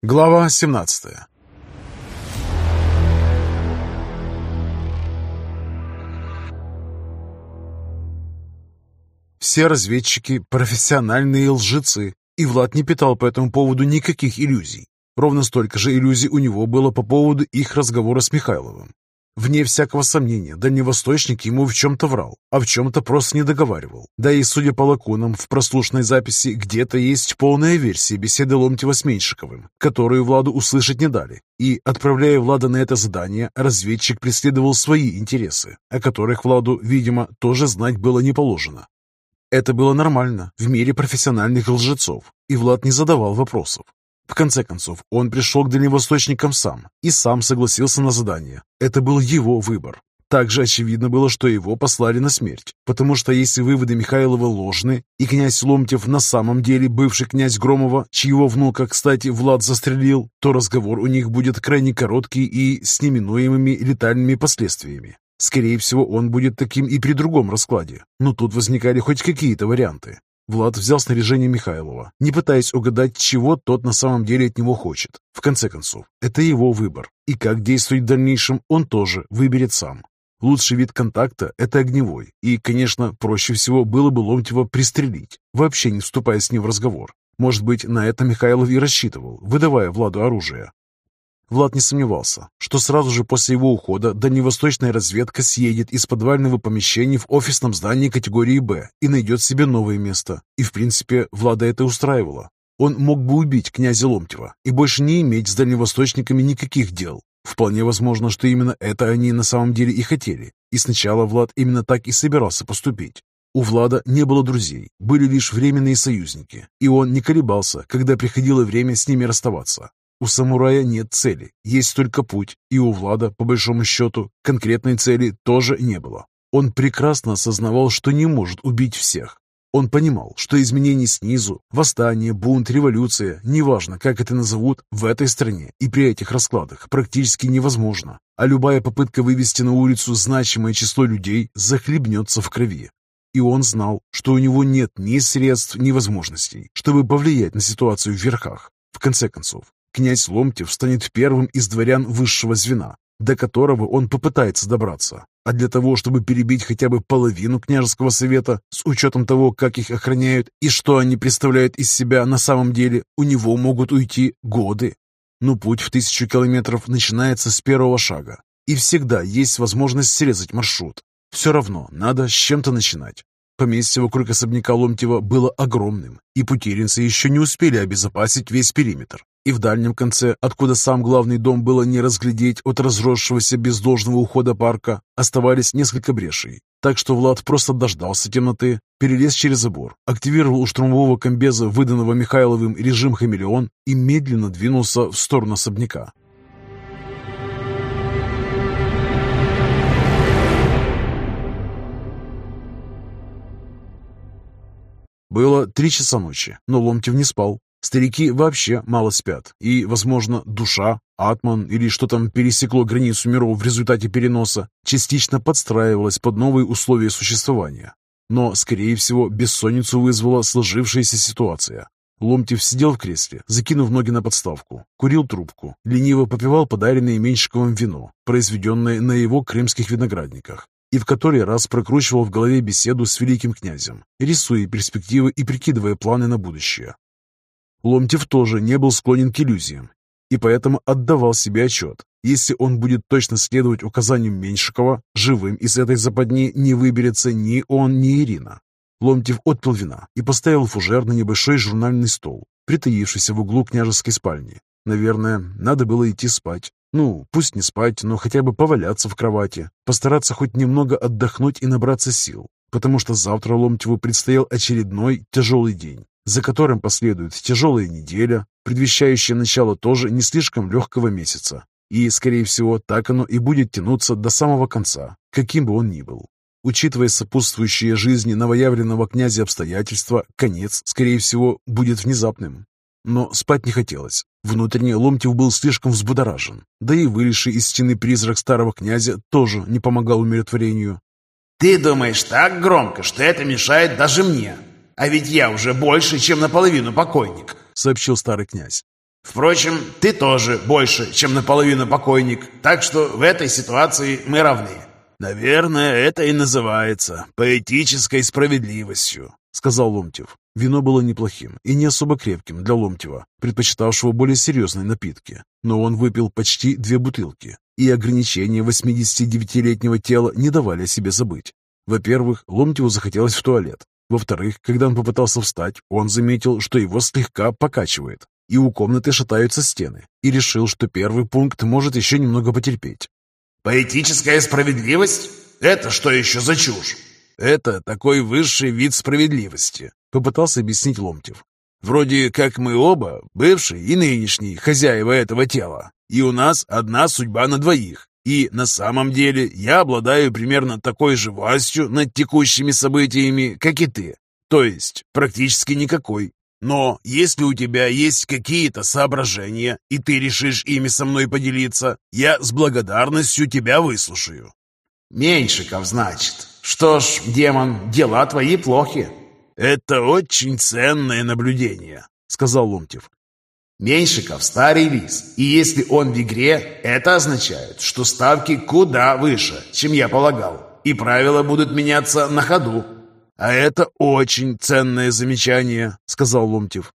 Глава 17 Все разведчики – профессиональные лжецы, и Влад не питал по этому поводу никаких иллюзий. Ровно столько же иллюзий у него было по поводу их разговора с Михайловым. Вне всякого сомнения, дальневосточник ему в чем-то врал, а в чем-то просто не договаривал. Да и, судя по лакунам, в прослушной записи где-то есть полная версия беседы Ломтева с Меньшиковым, которую Владу услышать не дали. И, отправляя Влада на это задание, разведчик преследовал свои интересы, о которых Владу, видимо, тоже знать было не положено. Это было нормально в мире профессиональных лжецов, и Влад не задавал вопросов. В конце концов, он пришел к дальневосточникам сам и сам согласился на задание. Это был его выбор. Также очевидно было, что его послали на смерть, потому что если выводы Михайлова ложны, и князь Ломтев на самом деле бывший князь Громова, чьего внука, кстати, Влад застрелил, то разговор у них будет крайне короткий и с неминуемыми летальными последствиями. Скорее всего, он будет таким и при другом раскладе, но тут возникали хоть какие-то варианты. Влад взял снаряжение Михайлова, не пытаясь угадать, чего тот на самом деле от него хочет. В конце концов, это его выбор, и как действовать в дальнейшем он тоже выберет сам. Лучший вид контакта – это огневой, и, конечно, проще всего было бы Ломтева пристрелить, вообще не вступая с ним в разговор. Может быть, на это Михайлов и рассчитывал, выдавая Владу оружие. Влад не сомневался, что сразу же после его ухода дальневосточная разведка съедет из подвального помещения в офисном здании категории «Б» и найдет себе новое место. И, в принципе, Влада это устраивало. Он мог бы убить князя Ломтева и больше не иметь с дальневосточниками никаких дел. Вполне возможно, что именно это они на самом деле и хотели. И сначала Влад именно так и собирался поступить. У Влада не было друзей, были лишь временные союзники, и он не колебался, когда приходило время с ними расставаться. У самурая нет цели, есть только путь, и у Влада, по большому счету, конкретной цели тоже не было. Он прекрасно осознавал, что не может убить всех. Он понимал, что изменения снизу, восстание, бунт, революция, неважно, как это назовут, в этой стране и при этих раскладах практически невозможно, а любая попытка вывести на улицу значимое число людей захлебнется в крови. И он знал, что у него нет ни средств, ни возможностей, чтобы повлиять на ситуацию в верхах. В конце концов, Князь Ломтев станет первым из дворян высшего звена, до которого он попытается добраться. А для того, чтобы перебить хотя бы половину княжеского совета, с учетом того, как их охраняют и что они представляют из себя на самом деле, у него могут уйти годы. Но путь в тысячу километров начинается с первого шага. И всегда есть возможность срезать маршрут. Все равно надо с чем-то начинать. Поместье вокруг особняка Ломтева было огромным, и путиринцы еще не успели обезопасить весь периметр. И в дальнем конце, откуда сам главный дом было не разглядеть от разросшегося без должного ухода парка, оставались несколько брешей. Так что Влад просто дождался темноты, перелез через забор, активировал у штурмового комбеза, выданного Михайловым режим «Хамелеон» и медленно двинулся в сторону особняка. Было три часа ночи, но Ломтев не спал. Старики вообще мало спят, и, возможно, душа, атман или что там пересекло границу миров в результате переноса, частично подстраивалась под новые условия существования. Но, скорее всего, бессонницу вызвала сложившаяся ситуация. Ломтев сидел в кресле, закинув ноги на подставку, курил трубку, лениво попивал подаренное Меньшиковым вино, произведенное на его крымских виноградниках, и в который раз прокручивал в голове беседу с великим князем, рисуя перспективы и прикидывая планы на будущее. Ломтев тоже не был склонен к иллюзиям, и поэтому отдавал себе отчет. Если он будет точно следовать указаниям Меньшикова, живым из этой западни не выберется ни он, ни Ирина. Ломтев отпил вина и поставил фужер на небольшой журнальный стол, притаившийся в углу княжеской спальни. Наверное, надо было идти спать. Ну, пусть не спать, но хотя бы поваляться в кровати, постараться хоть немного отдохнуть и набраться сил, потому что завтра Ломтеву предстоял очередной тяжелый день за которым последует тяжелая неделя, предвещающая начало тоже не слишком легкого месяца. И, скорее всего, так оно и будет тянуться до самого конца, каким бы он ни был. Учитывая сопутствующие жизни новоявленного князя обстоятельства, конец, скорее всего, будет внезапным. Но спать не хотелось. Внутренне Ломтев был слишком взбудоражен, да и вылезший из стены призрак старого князя тоже не помогал умиротворению. «Ты думаешь так громко, что это мешает даже мне?» А ведь я уже больше, чем наполовину покойник», — сообщил старый князь. Впрочем, ты тоже больше, чем наполовину покойник, так что в этой ситуации мы равны». «Наверное, это и называется поэтической справедливостью», — сказал Ломтев. Вино было неплохим и не особо крепким для Ломтева, предпочитавшего более серьезные напитки. Но он выпил почти две бутылки, и ограничения 89-летнего тела не давали о себе забыть. Во-первых, Ломтеву захотелось в туалет. Во-вторых, когда он попытался встать, он заметил, что его слегка покачивает, и у комнаты шатаются стены, и решил, что первый пункт может еще немного потерпеть. Поэтическая справедливость? Это что еще за чушь? Это такой высший вид справедливости, попытался объяснить Ломтев. Вроде как мы оба, бывший и нынешний, хозяева этого тела, и у нас одна судьба на двоих. И на самом деле я обладаю примерно такой же властью над текущими событиями, как и ты. То есть практически никакой. Но если у тебя есть какие-то соображения, и ты решишь ими со мной поделиться, я с благодарностью тебя выслушаю». «Меньшиков, значит. Что ж, демон, дела твои плохи». «Это очень ценное наблюдение», — сказал Ломтев. «Меньшиков — старый лис, и если он в игре, это означает, что ставки куда выше, чем я полагал, и правила будут меняться на ходу». «А это очень ценное замечание», — сказал Ломтев.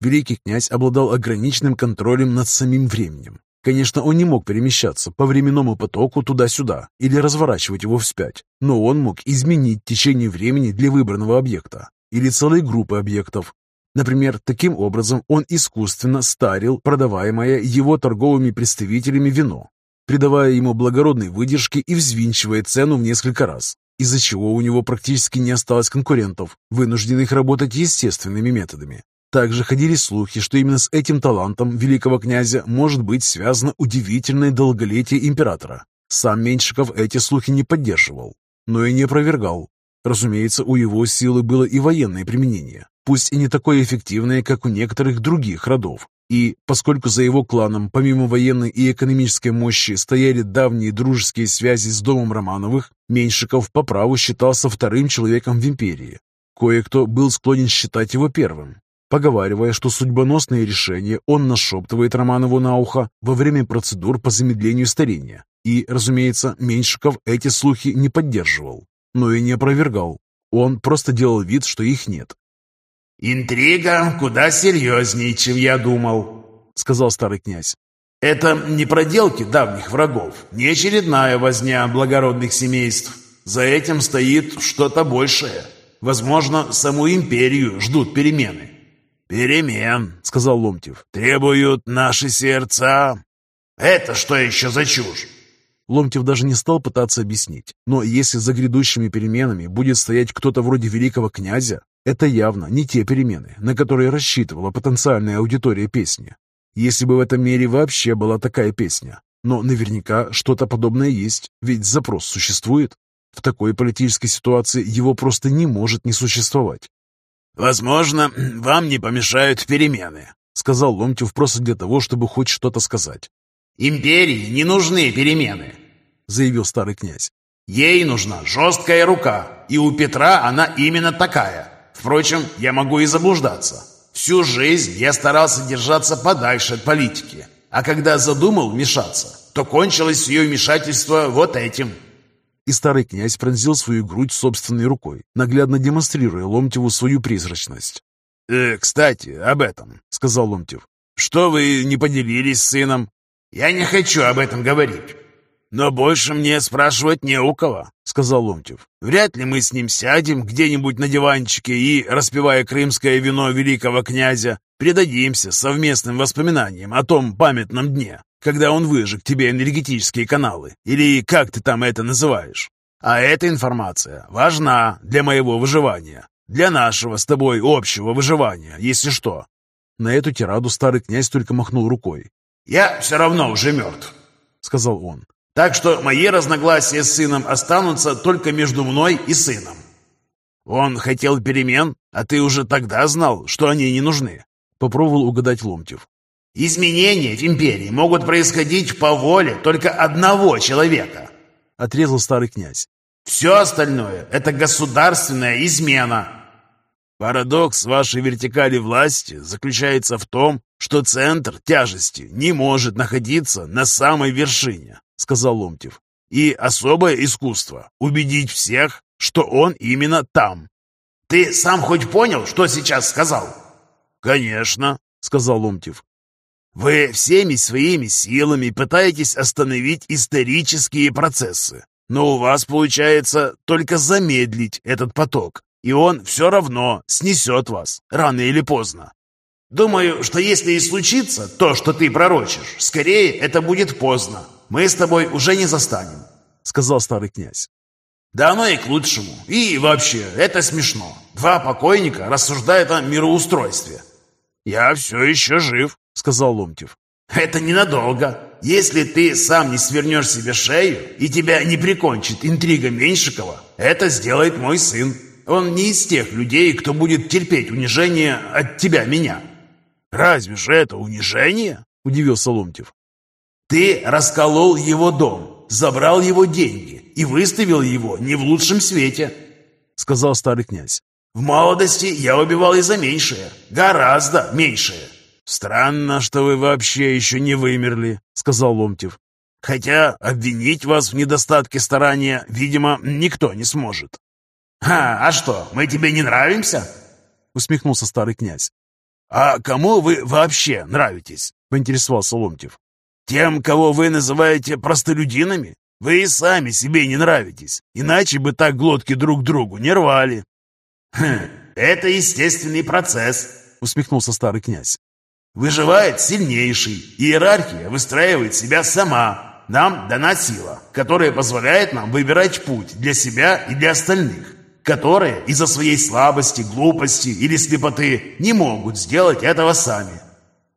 Великий князь обладал ограниченным контролем над самим временем. Конечно, он не мог перемещаться по временному потоку туда-сюда или разворачивать его вспять, но он мог изменить течение времени для выбранного объекта или целой группы объектов. Например, таким образом он искусственно старил продаваемое его торговыми представителями вино, придавая ему благородной выдержки и взвинчивая цену в несколько раз из-за чего у него практически не осталось конкурентов, вынужденных работать естественными методами. Также ходили слухи, что именно с этим талантом великого князя может быть связано удивительное долголетие императора. Сам Меньшиков эти слухи не поддерживал, но и не опровергал. Разумеется, у его силы было и военное применение, пусть и не такое эффективное, как у некоторых других родов, и поскольку за его кланом, помимо военной и экономической мощи, стояли давние дружеские связи с домом Романовых, Меньшиков по праву считался вторым человеком в империи. Кое-кто был склонен считать его первым, поговаривая, что судьбоносные решения он нашептывает Романову на ухо во время процедур по замедлению старения. И, разумеется, Меньшиков эти слухи не поддерживал, но и не опровергал. Он просто делал вид, что их нет, «Интрига куда серьезнее, чем я думал», — сказал старый князь. «Это не проделки давних врагов, не очередная возня благородных семейств. За этим стоит что-то большее. Возможно, саму империю ждут перемены». «Перемен», — сказал Ломтев, — «требуют наши сердца». «Это что еще за чушь?» Ломтев даже не стал пытаться объяснить, но если за грядущими переменами будет стоять кто-то вроде великого князя, это явно не те перемены, на которые рассчитывала потенциальная аудитория песни. Если бы в этом мире вообще была такая песня. Но наверняка что-то подобное есть, ведь запрос существует. В такой политической ситуации его просто не может не существовать. «Возможно, вам не помешают перемены», — сказал Ломтев просто для того, чтобы хоть что-то сказать. «Империи не нужны перемены», — заявил старый князь. «Ей нужна жесткая рука, и у Петра она именно такая. Впрочем, я могу и заблуждаться. Всю жизнь я старался держаться подальше от политики, а когда задумал вмешаться, то кончилось ее вмешательство вот этим». И старый князь пронзил свою грудь собственной рукой, наглядно демонстрируя Ломтеву свою призрачность. «Э, «Кстати, об этом», — сказал Ломтев. «Что вы не поделились с сыном?» «Я не хочу об этом говорить. «Но больше мне спрашивать не у кого», — сказал Ломтев. «Вряд ли мы с ним сядем где-нибудь на диванчике и, распивая крымское вино великого князя, предадимся совместным воспоминаниям о том памятном дне, когда он выжег тебе энергетические каналы, или как ты там это называешь. А эта информация важна для моего выживания, для нашего с тобой общего выживания, если что». На эту тираду старый князь только махнул рукой. «Я все равно уже мертв», — сказал он. Так что мои разногласия с сыном останутся только между мной и сыном. Он хотел перемен, а ты уже тогда знал, что они не нужны. Попробовал угадать Ломтев. Изменения в империи могут происходить по воле только одного человека. Отрезал старый князь. Все остальное – это государственная измена. Парадокс вашей вертикали власти заключается в том, что центр тяжести не может находиться на самой вершине, сказал Ломтев. И особое искусство — убедить всех, что он именно там. Ты сам хоть понял, что сейчас сказал? Конечно, сказал Ломтев. Вы всеми своими силами пытаетесь остановить исторические процессы, но у вас получается только замедлить этот поток, и он все равно снесет вас, рано или поздно. Думаю, что если и случится то, что ты пророчишь, скорее это будет поздно. Мы с тобой уже не застанем, — сказал старый князь. Да оно и к лучшему. И вообще, это смешно. Два покойника рассуждают о мироустройстве. Я все еще жив, — сказал Ломтев. «Это ненадолго. Если ты сам не свернешь себе шею и тебя не прикончит интрига Меньшикова, это сделает мой сын. Он не из тех людей, кто будет терпеть унижение от тебя меня». «Разве же это унижение?» – удивился Ломтев. «Ты расколол его дом, забрал его деньги и выставил его не в лучшем свете», – сказал старый князь. «В молодости я убивал и за меньшее, гораздо меньшее. «Странно, что вы вообще еще не вымерли», — сказал Ломтев. «Хотя обвинить вас в недостатке старания, видимо, никто не сможет». «А, а что, мы тебе не нравимся?» — усмехнулся старый князь. «А кому вы вообще нравитесь?» — поинтересовался Ломтев. «Тем, кого вы называете простолюдинами? Вы и сами себе не нравитесь, иначе бы так глотки друг другу не рвали». «Хм, это естественный процесс», — усмехнулся старый князь. Выживает сильнейший. Иерархия выстраивает себя сама. Нам дана сила, которая позволяет нам выбирать путь для себя и для остальных, которые из-за своей слабости, глупости или слепоты не могут сделать этого сами.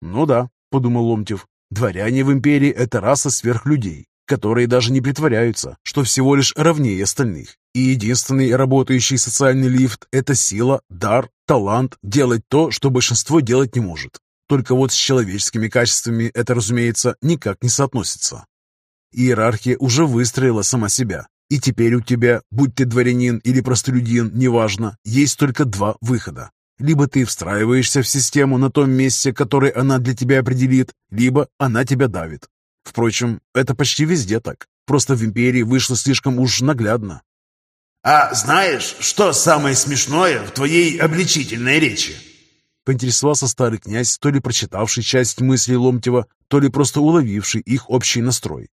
«Ну да», — подумал Ломтев, — «дворяне в империи — это раса сверхлюдей, которые даже не притворяются, что всего лишь равнее остальных. И единственный работающий социальный лифт – это сила, дар, талант делать то, что большинство делать не может. Только вот с человеческими качествами это, разумеется, никак не соотносится. Иерархия уже выстроила сама себя, и теперь у тебя, будь ты дворянин или простолюдин, неважно, есть только два выхода. Либо ты встраиваешься в систему на том месте, которое она для тебя определит, либо она тебя давит. Впрочем, это почти везде так. Просто в империи вышло слишком уж наглядно. «А знаешь, что самое смешное в твоей обличительной речи?» Поинтересовался старый князь, то ли прочитавший часть мыслей Ломтева, то ли просто уловивший их общий настрой.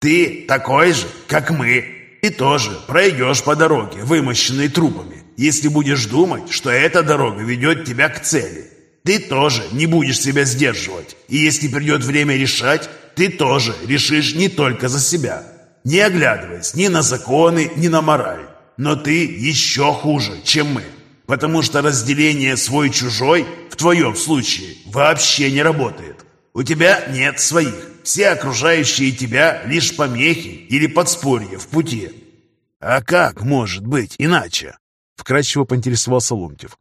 «Ты такой же, как мы, и тоже пройдешь по дороге, вымощенной трупами, если будешь думать, что эта дорога ведет тебя к цели. Ты тоже не будешь себя сдерживать, и если придет время решать, ты тоже решишь не только за себя, не оглядываясь ни на законы, ни на мораль. Но ты еще хуже, чем мы потому что разделение свой-чужой в твоем случае вообще не работает. У тебя нет своих, все окружающие тебя лишь помехи или подспорье в пути. А как может быть иначе? Вкратчиво поинтересовался Ломтев.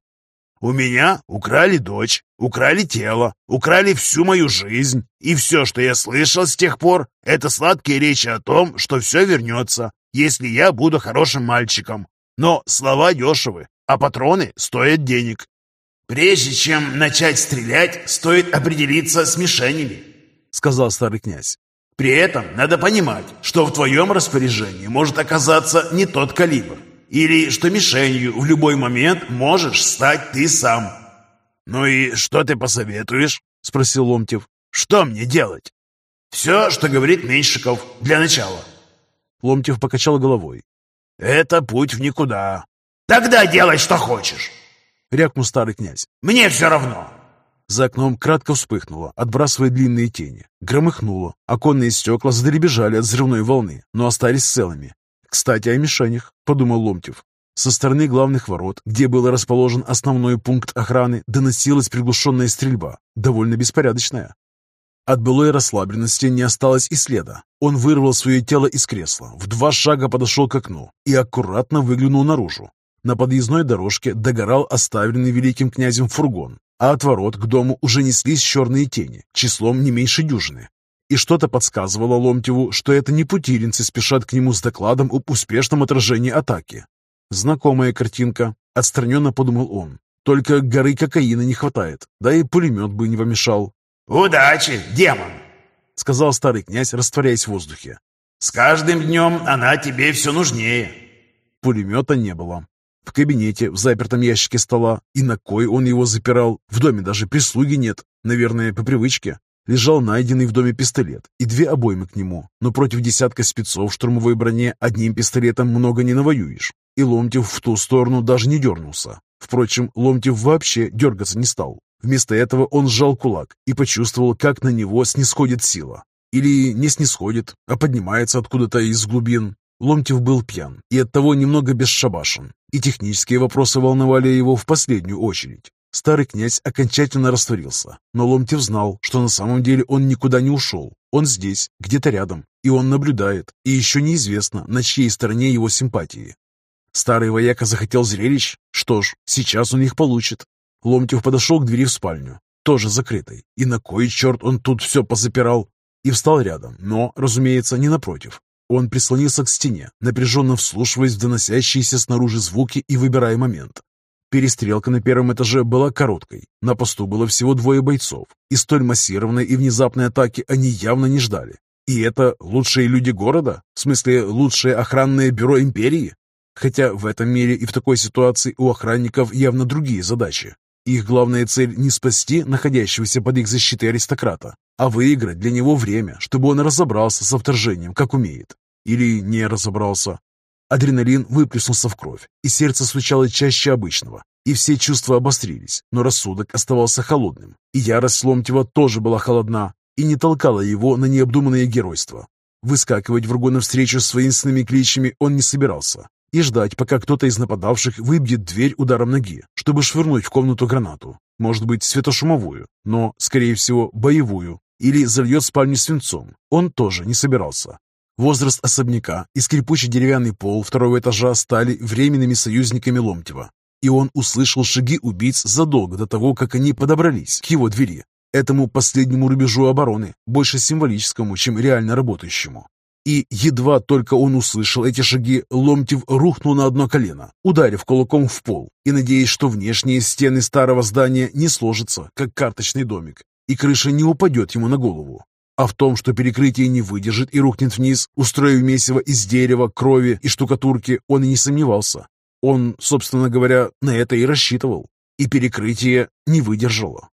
У меня украли дочь, украли тело, украли всю мою жизнь, и все, что я слышал с тех пор, это сладкие речи о том, что все вернется, если я буду хорошим мальчиком. Но слова дешевы, а патроны стоят денег. Прежде чем начать стрелять, стоит определиться с мишенями, сказал старый князь. При этом надо понимать, что в твоем распоряжении может оказаться не тот калибр, или что мишенью в любой момент можешь стать ты сам. «Ну и что ты посоветуешь?» — спросил Ломтев. «Что мне делать?» «Все, что говорит Меньшиков, для начала». Ломтев покачал головой. «Это путь в никуда. «Тогда делай, что хочешь!» — рявкнул старый князь. «Мне все равно!» За окном кратко вспыхнуло, отбрасывая длинные тени. Громыхнуло. Оконные стекла задребежали от взрывной волны, но остались целыми. «Кстати, о мишенях», — подумал Ломтев. Со стороны главных ворот, где был расположен основной пункт охраны, доносилась приглушенная стрельба, довольно беспорядочная. От былой расслабленности не осталось и следа. Он вырвал свое тело из кресла, в два шага подошел к окну и аккуратно выглянул наружу. На подъездной дорожке догорал оставленный великим князем фургон, а от ворот к дому уже неслись черные тени, числом не меньше дюжины. И что-то подсказывало Ломтеву, что это не путилинцы спешат к нему с докладом об успешном отражении атаки. Знакомая картинка, отстраненно подумал он. Только горы кокаина не хватает, да и пулемет бы не помешал. «Удачи, демон!» — сказал старый князь, растворяясь в воздухе. «С каждым днем она тебе все нужнее». Пулемета не было. В кабинете, в запертом ящике стола, и на кой он его запирал, в доме даже прислуги нет, наверное, по привычке. Лежал найденный в доме пистолет и две обоймы к нему, но против десятка спецов в штурмовой броне одним пистолетом много не навоюешь. И Ломтев в ту сторону даже не дернулся. Впрочем, Ломтев вообще дергаться не стал. Вместо этого он сжал кулак и почувствовал, как на него снисходит сила. Или не снисходит, а поднимается откуда-то из глубин. Ломтев был пьян и оттого немного бесшабашен, и технические вопросы волновали его в последнюю очередь. Старый князь окончательно растворился, но Ломтев знал, что на самом деле он никуда не ушел. Он здесь, где-то рядом, и он наблюдает, и еще неизвестно, на чьей стороне его симпатии. Старый вояка захотел зрелищ? Что ж, сейчас он их получит. Ломтев подошел к двери в спальню, тоже закрытой, и на кой черт он тут все позапирал? И встал рядом, но, разумеется, не напротив. Он прислонился к стене, напряженно вслушиваясь в доносящиеся снаружи звуки и выбирая момент. Перестрелка на первом этаже была короткой. На посту было всего двое бойцов, и столь массированной и внезапной атаки они явно не ждали. И это лучшие люди города? В смысле, лучшее охранное бюро империи? Хотя в этом мире и в такой ситуации у охранников явно другие задачи. Их главная цель не спасти находящегося под их защитой аристократа, а выиграть для него время, чтобы он разобрался со вторжением, как умеет. Или не разобрался. Адреналин выплеснулся в кровь, и сердце стучало чаще обычного, и все чувства обострились, но рассудок оставался холодным, и ярость Ломтева тоже была холодна и не толкала его на необдуманное геройство. Выскакивать врагу навстречу с воинственными кличами он не собирался, и ждать, пока кто-то из нападавших выбьет дверь ударом ноги, чтобы швырнуть в комнату гранату. Может быть, светошумовую, но, скорее всего, боевую. Или зальет спальню свинцом. Он тоже не собирался. Возраст особняка и скрипучий деревянный пол второго этажа стали временными союзниками Ломтева. И он услышал шаги убийц задолго до того, как они подобрались к его двери. Этому последнему рубежу обороны, больше символическому, чем реально работающему. И едва только он услышал эти шаги, Ломтев рухнул на одно колено, ударив кулаком в пол и надеясь, что внешние стены старого здания не сложатся, как карточный домик, и крыша не упадет ему на голову. А в том, что перекрытие не выдержит и рухнет вниз, устроив месиво из дерева, крови и штукатурки, он и не сомневался. Он, собственно говоря, на это и рассчитывал. И перекрытие не выдержало.